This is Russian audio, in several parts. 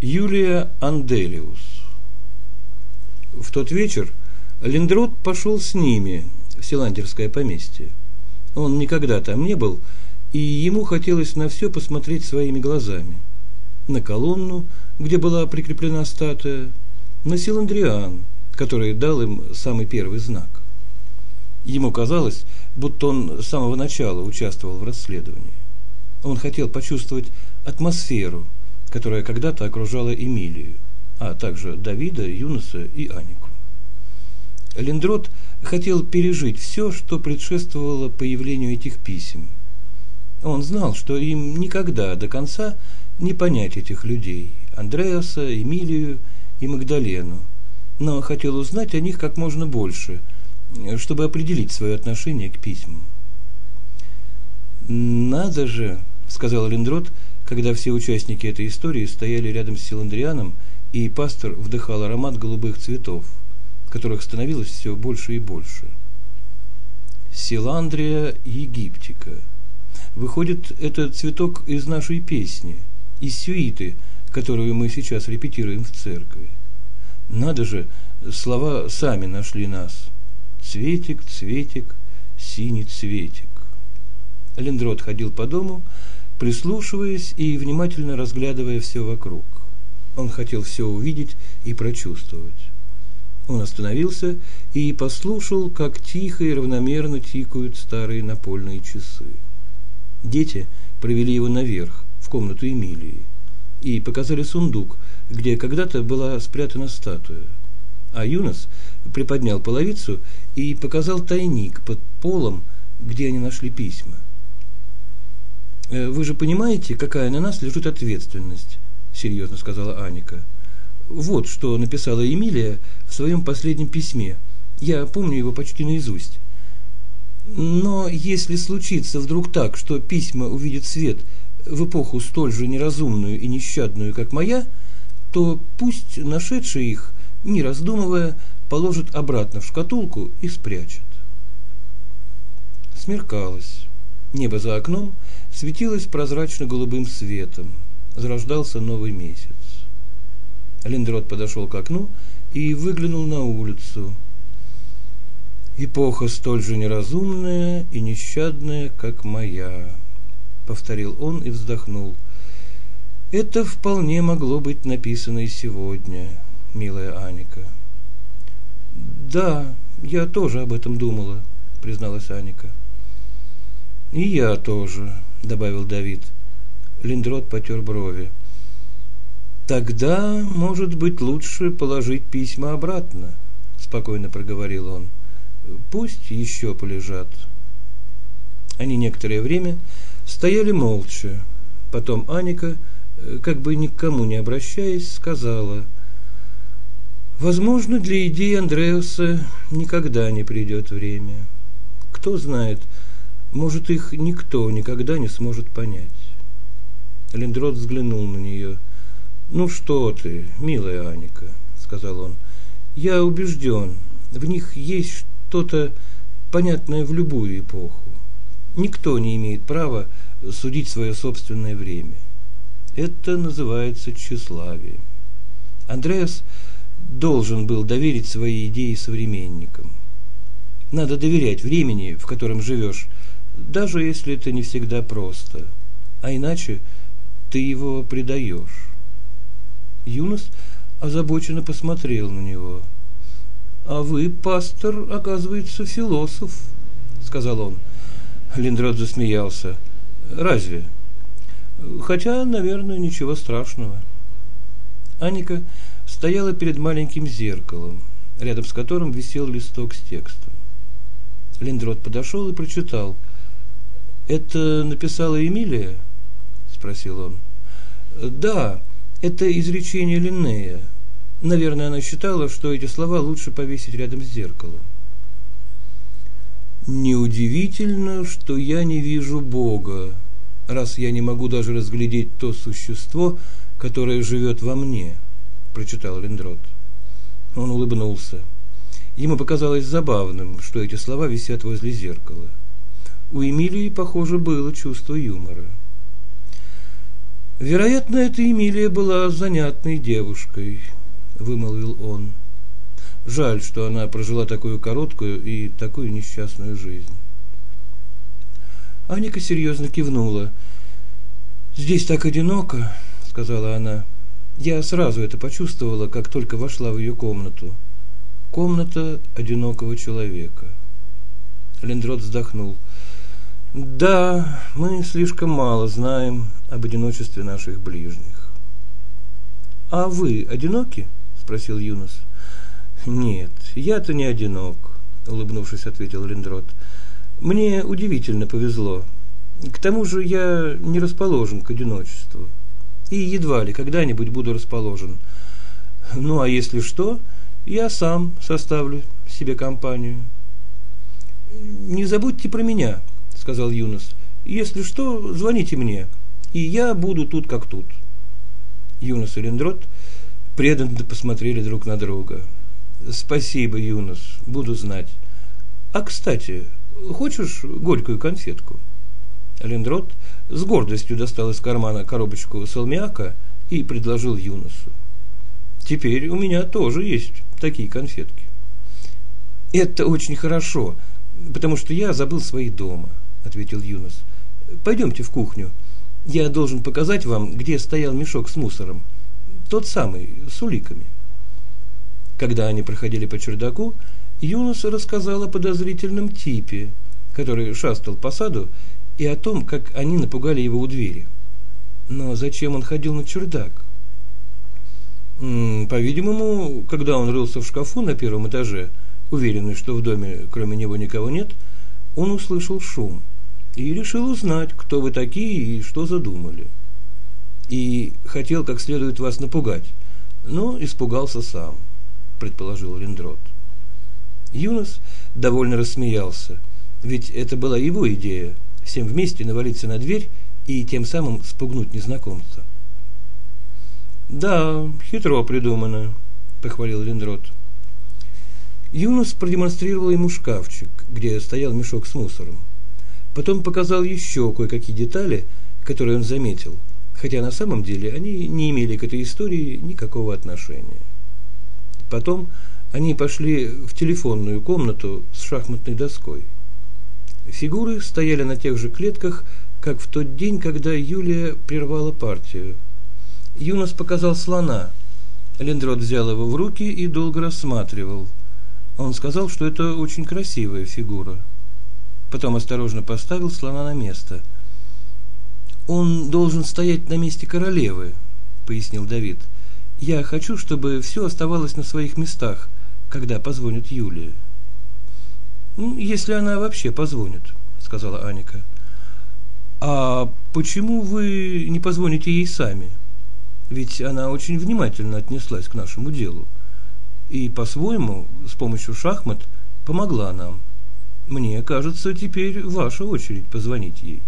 Юлия Анделиус. В тот вечер Линдрот пошел с ними в Силандерское поместье. Он никогда там не был, и ему хотелось на все посмотреть своими глазами. На колонну, где была прикреплена статуя, на Силандриан, который дал им самый первый знак. Ему казалось, будто он с самого начала участвовал в расследовании. Он хотел почувствовать атмосферу – которая когда-то окружала Эмилию, а также Давида, Юноса и Анику. Лендрот хотел пережить все, что предшествовало появлению этих писем. Он знал, что им никогда до конца не понять этих людей – Андреаса, Эмилию и Магдалену, но хотел узнать о них как можно больше, чтобы определить свое отношение к письмам. «Надо же», – сказал Лендрот, – когда все участники этой истории стояли рядом с Силандрианом, и пастор вдыхал аромат голубых цветов, которых становилось все больше и больше. Силандрия египтика. Выходит, это цветок из нашей песни, из сюиты, которую мы сейчас репетируем в церкви. Надо же, слова сами нашли нас. Цветик, цветик, синий цветик. Лендрот ходил по дому, прислушиваясь и внимательно разглядывая все вокруг. Он хотел все увидеть и прочувствовать. Он остановился и послушал, как тихо и равномерно тикают старые напольные часы. Дети провели его наверх, в комнату Эмилии, и показали сундук, где когда-то была спрятана статуя. А Юнос приподнял половицу и показал тайник под полом, где они нашли письма. Э, вы же понимаете, какая на нас лежит ответственность, серьезно сказала Аника. Вот что написала Эмилия в своем последнем письме. Я помню его почти наизусть. Но если случится вдруг так, что письма увидят свет в эпоху столь же неразумную и нещадную, как моя, то пусть нашедший их, не раздумывая, положит обратно в шкатулку и спрячет. Смеркалось. Небо за окном – светилось прозрачно-голубым светом. Зарождался новый месяц. Линдрот подошел к окну и выглянул на улицу. «Эпоха столь же неразумная и нещадная, как моя», — повторил он и вздохнул. «Это вполне могло быть написано и сегодня, милая Аника». «Да, я тоже об этом думала», — призналась Аника. «И я тоже», добавил Давид. Линдрот потер брови. Тогда, может быть, лучше положить письма обратно, спокойно проговорил он. Пусть еще полежат. Они некоторое время стояли молча. Потом Аника, как бы ни к кому не обращаясь, сказала: Возможно, для идеи Андреаса никогда не придет время. Кто знает, может, их никто никогда не сможет понять. Лендрот взглянул на нее. «Ну что ты, милая Аника», — сказал он, — «я убежден, в них есть что-то понятное в любую эпоху. Никто не имеет права судить свое собственное время. Это называется тщеславием. Андреас должен был доверить свои идеи современникам. Надо доверять времени, в котором живешь, даже если это не всегда просто, а иначе ты его предаешь. Юнос озабоченно посмотрел на него. «А вы, пастор, оказывается, философ», — сказал он. Линдрод засмеялся. «Разве? Хотя, наверное, ничего страшного». Аника стояла перед маленьким зеркалом, рядом с которым висел листок с текстом. Линдрод подошел и прочитал — «Это написала Эмилия?» – спросил он. «Да, это изречение Линнея. Наверное, она считала, что эти слова лучше повесить рядом с зеркалом». «Неудивительно, что я не вижу Бога, раз я не могу даже разглядеть то существо, которое живет во мне», – прочитал Линдрот. Он улыбнулся. Ему показалось забавным, что эти слова висят возле зеркала. У Эмилии, похоже, было чувство юмора. Вероятно, эта Эмилия была занятной девушкой, вымолвил он. Жаль, что она прожила такую короткую и такую несчастную жизнь. Аника серьезно кивнула. «Здесь так одиноко», — сказала она. «Я сразу это почувствовала, как только вошла в ее комнату. Комната одинокого человека». Лендрот вздохнул. «Да, мы слишком мало знаем об одиночестве наших ближних». «А вы одиноки?» – спросил Юнос. «Нет, я-то не одинок», – улыбнувшись, ответил Лендрот. «Мне удивительно повезло. К тому же я не расположен к одиночеству. И едва ли когда-нибудь буду расположен. Ну, а если что, я сам составлю себе компанию. Не забудьте про меня, сказал Юнос. Если что, звоните мне, и я буду тут как тут. Юнос и Лендрот преданно посмотрели друг на друга. Спасибо, Юнос, буду знать. А, кстати, хочешь горькую конфетку? Лендрот с гордостью достал из кармана коробочку салмиака и предложил Юносу. Теперь у меня тоже есть такие конфетки. Это очень хорошо, потому что я забыл свои дома, ответил Юнос. Пойдемте в кухню. Я должен показать вам, где стоял мешок с мусором. Тот самый, с уликами. Когда они проходили по чердаку, Юнос рассказал о подозрительном типе, который шастал по саду и о том, как они напугали его у двери. Но зачем он ходил на чердак? По-видимому, когда он рылся в шкафу на первом этаже, уверенный, что в доме кроме него никого нет, он услышал шум и решил узнать, кто вы такие и что задумали. И хотел как следует вас напугать, но испугался сам, предположил Линдрот. Юнос довольно рассмеялся, ведь это была его идея – всем вместе навалиться на дверь и тем самым спугнуть незнакомца. «Да, хитро придумано», – похвалил Лендрот. Юнус продемонстрировал ему шкафчик, где стоял мешок с мусором. Потом показал еще кое-какие детали, которые он заметил, хотя на самом деле они не имели к этой истории никакого отношения. Потом они пошли в телефонную комнату с шахматной доской – Фигуры стояли на тех же клетках, как в тот день, когда Юлия прервала партию. Юнос показал слона. Лендрот взял его в руки и долго рассматривал. Он сказал, что это очень красивая фигура. Потом осторожно поставил слона на место. «Он должен стоять на месте королевы», — пояснил Давид. «Я хочу, чтобы все оставалось на своих местах, когда позвонит Юлия». Ну, если она вообще позвонит, сказала Аника. А почему вы не позвоните ей сами? Ведь она очень внимательно отнеслась к нашему делу. И по-своему, с помощью шахмат, помогла нам. Мне кажется, теперь ваша очередь позвонить ей.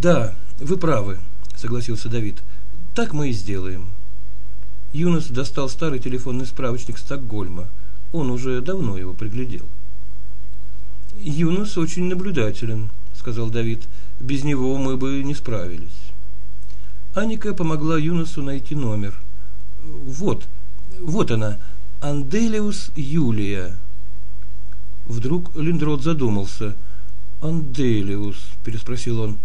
Да, вы правы, согласился Давид. Так мы и сделаем. Юнос достал старый телефонный справочник Стокгольма. Он уже давно его приглядел. Юнос очень наблюдателен, сказал Давид. Без него мы бы не справились. Аника помогла Юносу найти номер. Вот, вот она, Анделиус Юлия. Вдруг Линдрот задумался. Анделиус, переспросил он.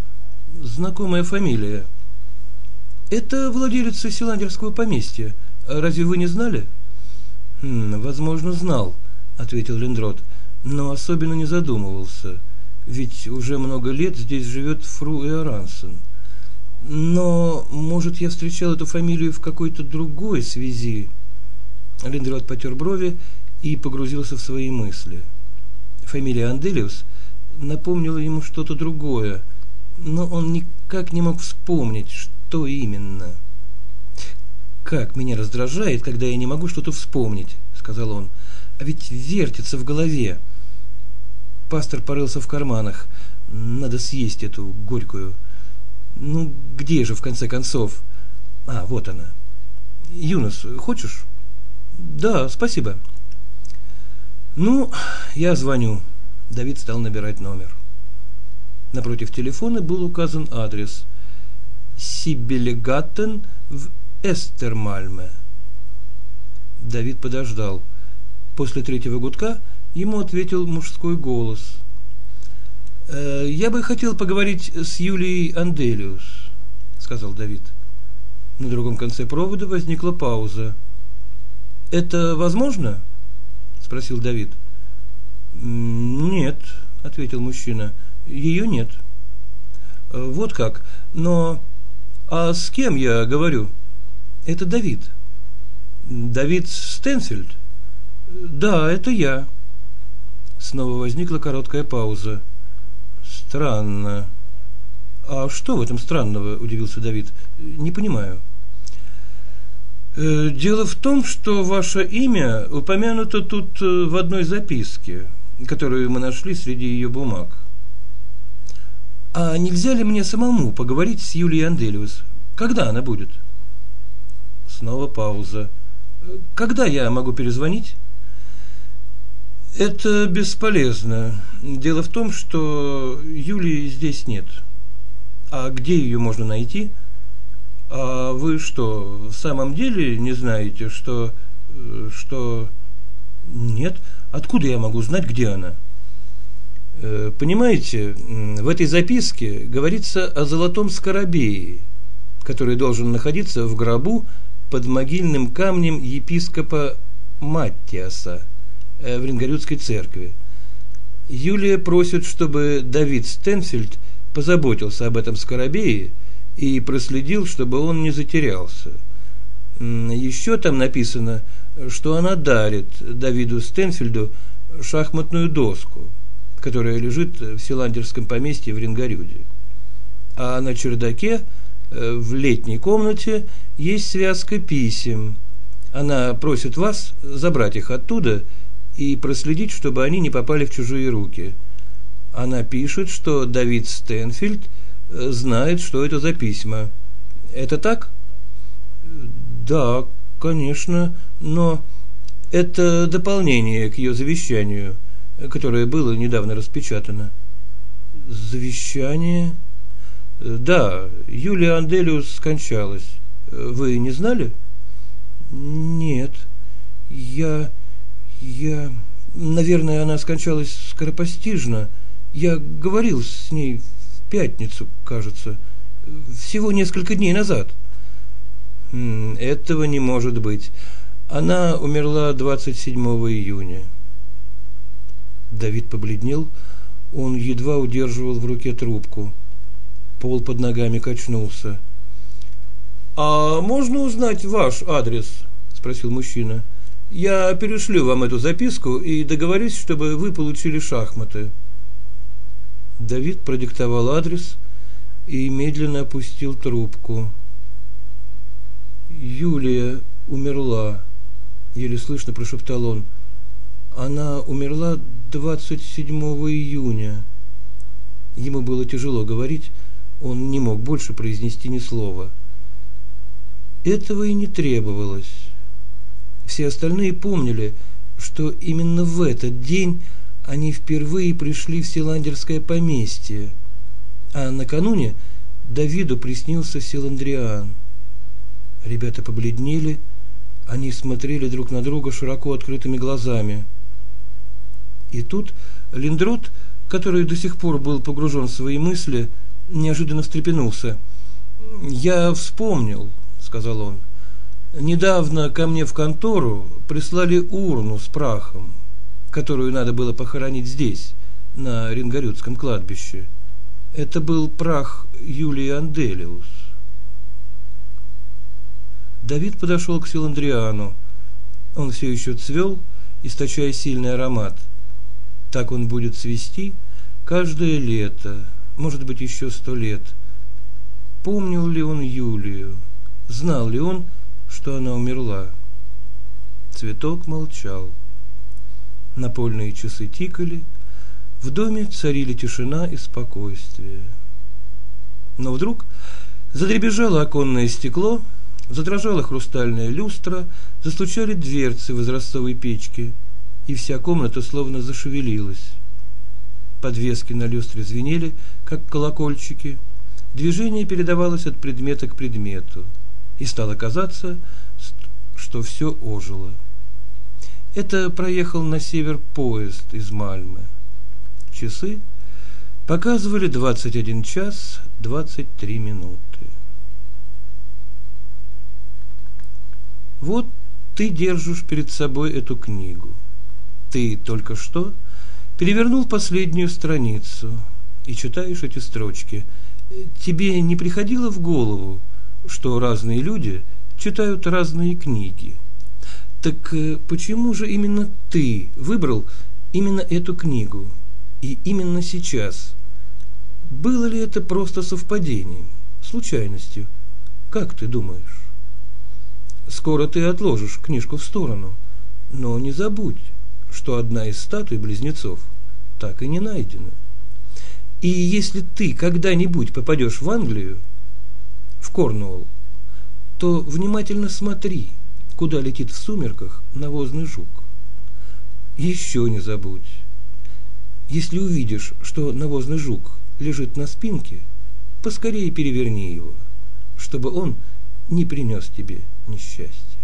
Знакомая фамилия. Это владелица Силандерского поместья. Разве вы не знали? Хм, возможно, знал, ответил Линдрот но особенно не задумывался, ведь уже много лет здесь живет Фру Эорансен. Но, может, я встречал эту фамилию в какой-то другой связи? Линдрот потер брови и погрузился в свои мысли. Фамилия Анделиус напомнила ему что-то другое, но он никак не мог вспомнить, что именно. «Как меня раздражает, когда я не могу что-то вспомнить», — сказал он. «А ведь вертится в голове». Пастор порылся в карманах. Надо съесть эту горькую. Ну, где же, в конце концов? А, вот она. Юнос, хочешь? Да, спасибо. Ну, я звоню. Давид стал набирать номер. Напротив телефона был указан адрес. Сибелегаттен в Эстермальме. Давид подождал. После третьего гудка ему ответил мужской голос. «Э, «Я бы хотел поговорить с Юлией Анделиус», — сказал Давид. На другом конце провода возникла пауза. «Это возможно?» – спросил Давид. «Нет», – ответил мужчина, – «ее нет». «Вот как? Но... А с кем я говорю?» «Это Давид». «Давид Стэнфильд?» «Да, это я». Снова возникла короткая пауза. «Странно». «А что в этом странного?» – удивился Давид. «Не понимаю». Э, дело в том, что ваше имя упомянуто тут э, в одной записке, которую мы нашли среди ее бумаг. А нельзя ли мне самому поговорить с Юлией Анделиус? Когда она будет? Снова пауза. Когда я могу перезвонить? Это бесполезно. Дело в том, что Юлии здесь нет. А где ее можно найти? – а вы что, в самом деле не знаете, что... что... Нет? Откуда я могу знать, где она? Э, понимаете, в этой записке говорится о золотом скоробее, который должен находиться в гробу под могильным камнем епископа Маттиаса э, в Рингорюдской церкви. Юлия просит, чтобы Давид Стенфельд позаботился об этом скоробее – и проследил, чтобы он не затерялся. Еще там написано, что она дарит Давиду Стенфельду шахматную доску, которая лежит в Силандерском поместье в Рингарюде. А на чердаке э, в летней комнате есть связка писем. Она просит вас забрать их оттуда и проследить, чтобы они не попали в чужие руки. Она пишет, что Давид Стенфельд – знает, что это за письма. Это так? Да, конечно, но это дополнение к ее завещанию, которое было недавно распечатано. Завещание? Да, Юлия Анделиус скончалась. Вы не знали? Нет. Я... я... Наверное, она скончалась скоропостижно. Я говорил с ней пятницу, кажется, всего несколько дней назад. Этого не может быть. Она умерла 27 июня. Давид побледнел, он едва удерживал в руке трубку. Пол под ногами качнулся. «А можно узнать ваш адрес?» – спросил мужчина. «Я перешлю вам эту записку и договорюсь, чтобы вы получили шахматы». Давид продиктовал адрес и медленно опустил трубку. Юлия умерла, еле слышно прошептал он. Она умерла 27 июня. Ему было тяжело говорить, он не мог больше произнести ни слова. Этого и не требовалось. Все остальные помнили, что именно в этот день они впервые пришли в Силандерское поместье, а накануне Давиду приснился Силандриан. Ребята побледнели, они смотрели друг на друга широко открытыми глазами. И тут Линдрот, который до сих пор был погружен в свои мысли, неожиданно встрепенулся. «Я вспомнил», — сказал он. «Недавно ко мне в контору прислали урну с прахом которую надо было похоронить здесь, на Рингарютском кладбище. Это был прах Юлии Анделиус. Давид подошел к Силандриану. Он все еще цвел, источая сильный аромат. Так он будет цвести каждое лето, может быть, еще сто лет. Помнил ли он Юлию? Знал ли он, что она умерла? Цветок молчал. Напольные часы тикали, в доме царили тишина и спокойствие. Но вдруг задребежало оконное стекло, задрожала хрустальная люстра, застучали дверцы в изразцовой печке, и вся комната словно зашевелилась. Подвески на люстре звенели, как колокольчики, движение передавалось от предмета к предмету, и стало казаться, что все ожило. Это проехал на север поезд из Мальмы. Часы показывали 21 час 23 минуты. Вот ты держишь перед собой эту книгу. Ты только что перевернул последнюю страницу и читаешь эти строчки. Тебе не приходило в голову, что разные люди читают разные книги? Так э, почему же именно ты выбрал именно эту книгу и именно сейчас? Было ли это просто совпадением, случайностью? Как ты думаешь? Скоро ты отложишь книжку в сторону, но не забудь, что одна из статуй близнецов так и не найдена. И если ты когда-нибудь попадешь в Англию, в Корнуолл, то внимательно смотри, куда летит в сумерках навозный жук. Еще не забудь, если увидишь, что навозный жук лежит на спинке, поскорее переверни его, чтобы он не принес тебе несчастья.